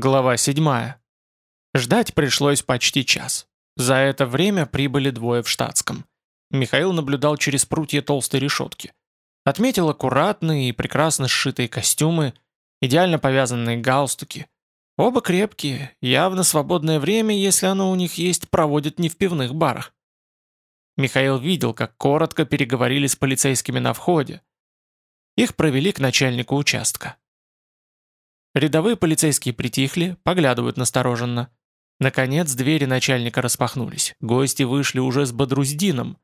Глава 7. Ждать пришлось почти час. За это время прибыли двое в штатском. Михаил наблюдал через прутья толстой решетки. Отметил аккуратные и прекрасно сшитые костюмы, идеально повязанные галстуки. Оба крепкие, явно свободное время, если оно у них есть, проводят не в пивных барах. Михаил видел, как коротко переговорили с полицейскими на входе. Их провели к начальнику участка. Рядовые полицейские притихли, поглядывают настороженно. Наконец двери начальника распахнулись. Гости вышли уже с Бодруздином.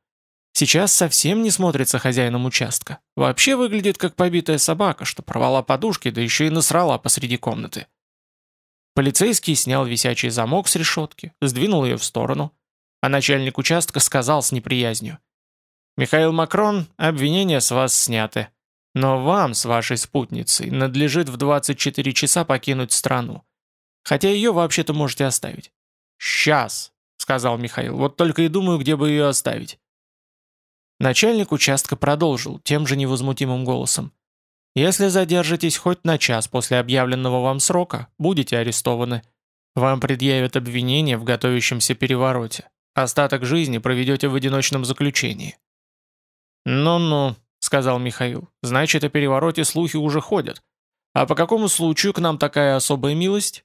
Сейчас совсем не смотрится хозяином участка. Вообще выглядит как побитая собака, что порвала подушки, да еще и насрала посреди комнаты. Полицейский снял висячий замок с решетки, сдвинул ее в сторону, а начальник участка сказал с неприязнью. «Михаил Макрон, обвинения с вас сняты. Но вам с вашей спутницей надлежит в 24 часа покинуть страну. Хотя ее вообще-то можете оставить». «Сейчас», — сказал Михаил, — «вот только и думаю, где бы ее оставить». Начальник участка продолжил тем же невозмутимым голосом. «Если задержитесь хоть на час после объявленного вам срока, будете арестованы. Вам предъявят обвинение в готовящемся перевороте. Остаток жизни проведете в одиночном заключении». «Ну-ну», сказал Михаил. «Значит, о перевороте слухи уже ходят. А по какому случаю к нам такая особая милость?»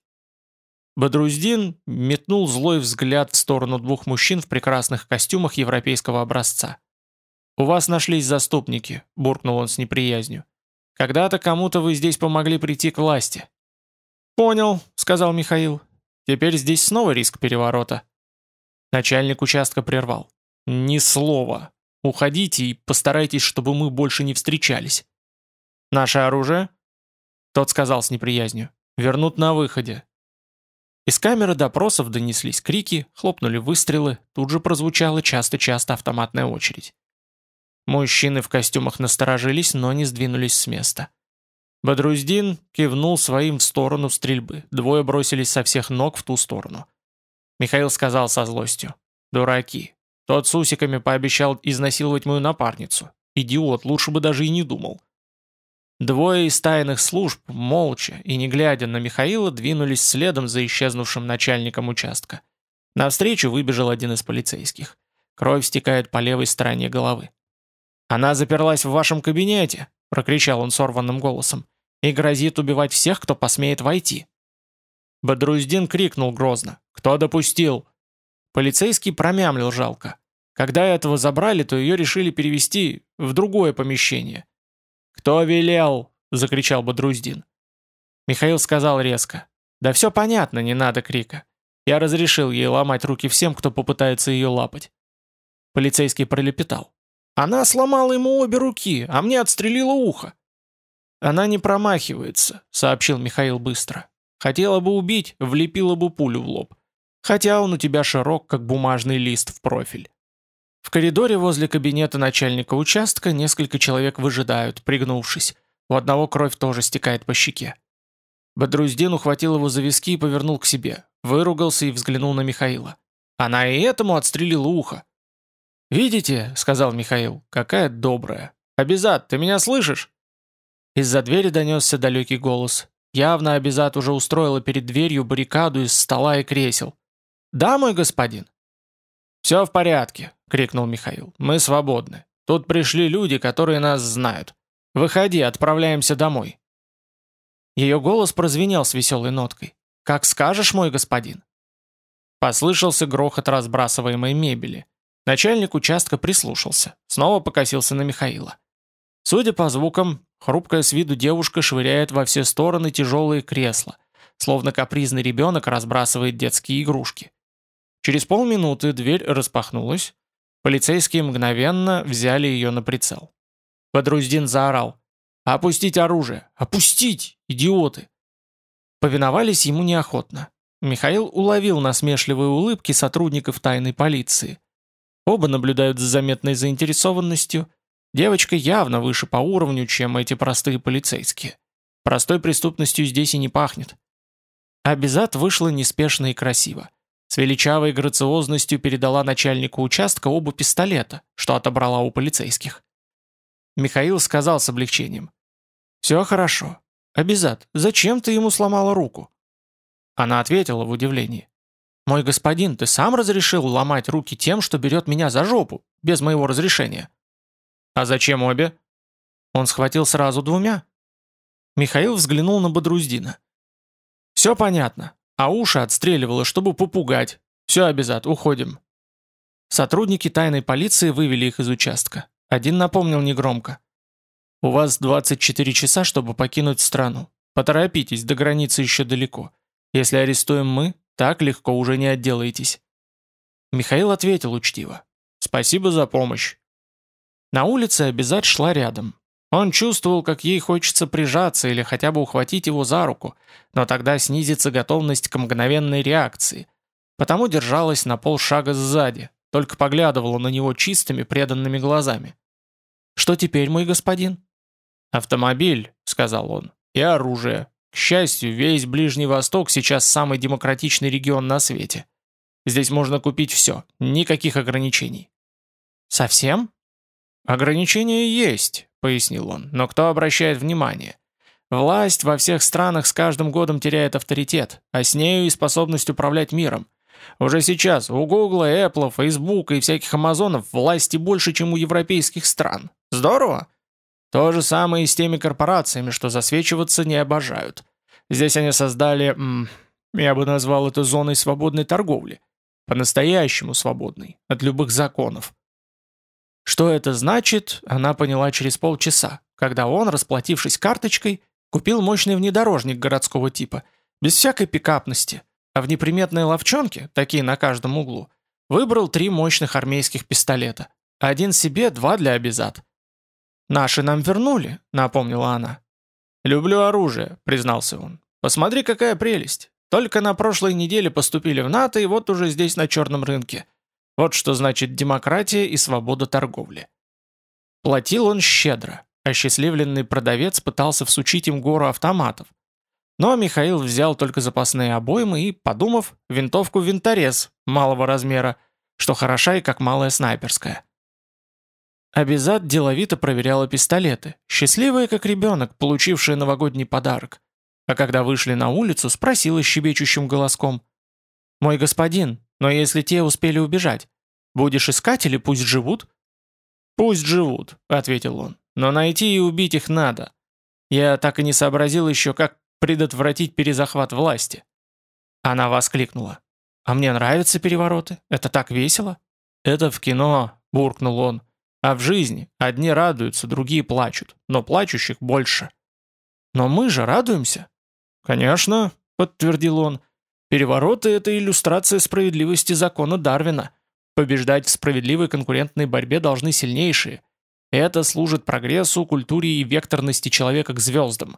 Бадруздин метнул злой взгляд в сторону двух мужчин в прекрасных костюмах европейского образца. «У вас нашлись заступники», — буркнул он с неприязнью. «Когда-то кому-то вы здесь помогли прийти к власти». «Понял», — сказал Михаил. «Теперь здесь снова риск переворота». Начальник участка прервал. «Ни слова. Уходите и постарайтесь, чтобы мы больше не встречались. Наше оружие? Тот сказал с неприязнью. Вернут на выходе. Из камеры допросов донеслись крики, хлопнули выстрелы, тут же прозвучала часто-часто автоматная очередь. Мужчины в костюмах насторожились, но не сдвинулись с места. Бадруздин кивнул своим в сторону стрельбы, двое бросились со всех ног в ту сторону. Михаил сказал со злостью. «Дураки, тот с усиками пообещал изнасиловать мою напарницу. Идиот, лучше бы даже и не думал. Двое из тайных служб, молча и не глядя на Михаила, двинулись следом за исчезнувшим начальником участка. Навстречу выбежал один из полицейских. Кровь стекает по левой стороне головы. «Она заперлась в вашем кабинете!» — прокричал он сорванным голосом. «И грозит убивать всех, кто посмеет войти!» Бадруздин крикнул грозно. «Кто допустил?» Полицейский промямлил жалко. Когда этого забрали, то ее решили перевести в другое помещение. «Кто велел?» — закричал Бодруздин. Михаил сказал резко. «Да все понятно, не надо крика. Я разрешил ей ломать руки всем, кто попытается ее лапать». Полицейский пролепетал. «Она сломала ему обе руки, а мне отстрелила ухо». «Она не промахивается», — сообщил Михаил быстро. «Хотела бы убить, влепила бы пулю в лоб. Хотя он у тебя широк, как бумажный лист в профиль. В коридоре возле кабинета начальника участка несколько человек выжидают, пригнувшись. У одного кровь тоже стекает по щеке. Бадруздин ухватил его за виски и повернул к себе. Выругался и взглянул на Михаила. Она и этому отстрелила ухо. «Видите», — сказал Михаил, — «какая добрая. Абизат, ты меня слышишь?» Из-за двери донесся далекий голос. Явно Абизат уже устроила перед дверью баррикаду из стола и кресел. «Да, мой господин?» «Все в порядке», — крикнул Михаил. «Мы свободны. Тут пришли люди, которые нас знают. Выходи, отправляемся домой». Ее голос прозвенел с веселой ноткой. «Как скажешь, мой господин». Послышался грохот разбрасываемой мебели. Начальник участка прислушался, снова покосился на Михаила. Судя по звукам, хрупкая с виду девушка швыряет во все стороны тяжелые кресла, словно капризный ребенок разбрасывает детские игрушки. Через полминуты дверь распахнулась. Полицейские мгновенно взяли ее на прицел. Подруздин заорал. «Опустить оружие! Опустить! Идиоты!» Повиновались ему неохотно. Михаил уловил насмешливые улыбки сотрудников тайной полиции. Оба наблюдают с заметной заинтересованностью. Девочка явно выше по уровню, чем эти простые полицейские. Простой преступностью здесь и не пахнет. А вышла неспешно и красиво. С величавой грациозностью передала начальнику участка оба пистолета, что отобрала у полицейских. Михаил сказал с облегчением. «Все хорошо. Обязат, зачем ты ему сломала руку?» Она ответила в удивлении. «Мой господин, ты сам разрешил ломать руки тем, что берет меня за жопу, без моего разрешения?» «А зачем обе?» Он схватил сразу двумя. Михаил взглянул на Бодруздина. «Все понятно. А уши отстреливало, чтобы попугать. Все, обязат, уходим». Сотрудники тайной полиции вывели их из участка. Один напомнил негромко. «У вас 24 часа, чтобы покинуть страну. Поторопитесь, до границы еще далеко. Если арестуем мы, так легко уже не отделаетесь». Михаил ответил учтиво. «Спасибо за помощь». На улице Абизат шла рядом. Он чувствовал, как ей хочется прижаться или хотя бы ухватить его за руку, но тогда снизится готовность к мгновенной реакции. Потому держалась на полшага сзади, только поглядывала на него чистыми преданными глазами. «Что теперь, мой господин?» «Автомобиль», — сказал он, — «и оружие. К счастью, весь Ближний Восток сейчас самый демократичный регион на свете. Здесь можно купить все, никаких ограничений». «Совсем?» «Ограничения есть», — пояснил он, — «но кто обращает внимание? Власть во всех странах с каждым годом теряет авторитет, а с нею и способность управлять миром. Уже сейчас у Гугла, Apple, Facebook и всяких Амазонов власти больше, чем у европейских стран. Здорово? То же самое и с теми корпорациями, что засвечиваться не обожают. Здесь они создали, я бы назвал это зоной свободной торговли. По-настоящему свободной, от любых законов. Что это значит, она поняла через полчаса, когда он, расплатившись карточкой, купил мощный внедорожник городского типа, без всякой пикапности, а в неприметной ловчонке, такие на каждом углу, выбрал три мощных армейских пистолета. Один себе, два для обезад. «Наши нам вернули», — напомнила она. «Люблю оружие», — признался он. «Посмотри, какая прелесть. Только на прошлой неделе поступили в НАТО, и вот уже здесь на черном рынке. Вот что значит демократия и свобода торговли». Платил он щедро. Осчастливленный продавец пытался всучить им гору автоматов. Но Михаил взял только запасные обоймы и, подумав, винтовку винторез малого размера, что хороша и как малая снайперская. Абизад деловито проверяла пистолеты, счастливая как ребенок, получившая новогодний подарок. А когда вышли на улицу, спросила щебечущим голоском. «Мой господин, но если те успели убежать, будешь искать или пусть живут?» «Пусть живут», — ответил он, — «но найти и убить их надо. Я так и не сообразил еще, как предотвратить перезахват власти». Она воскликнула. «А мне нравятся перевороты. Это так весело». «Это в кино», — буркнул он. А в жизни одни радуются, другие плачут, но плачущих больше. Но мы же радуемся. Конечно, подтвердил он. Перевороты — это иллюстрация справедливости закона Дарвина. Побеждать в справедливой конкурентной борьбе должны сильнейшие. Это служит прогрессу, культуре и векторности человека к звездам.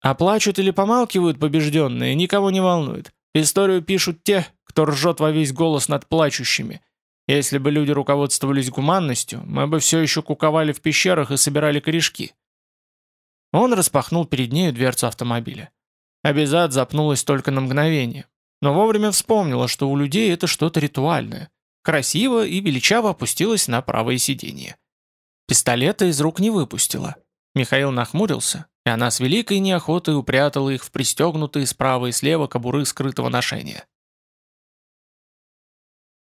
А плачут или помалкивают побежденные, никого не волнует. Историю пишут те, кто ржет во весь голос над плачущими — если бы люди руководствовались гуманностью, мы бы все еще куковали в пещерах и собирали корешки. Он распахнул перед нею дверцу автомобиля. Абизад запнулась только на мгновение, но вовремя вспомнила, что у людей это что-то ритуальное. Красиво и величаво опустилась на правое сиденье. Пистолета из рук не выпустила. Михаил нахмурился, и она с великой неохотой упрятала их в пристегнутые справа и слева кобуры скрытого ношения.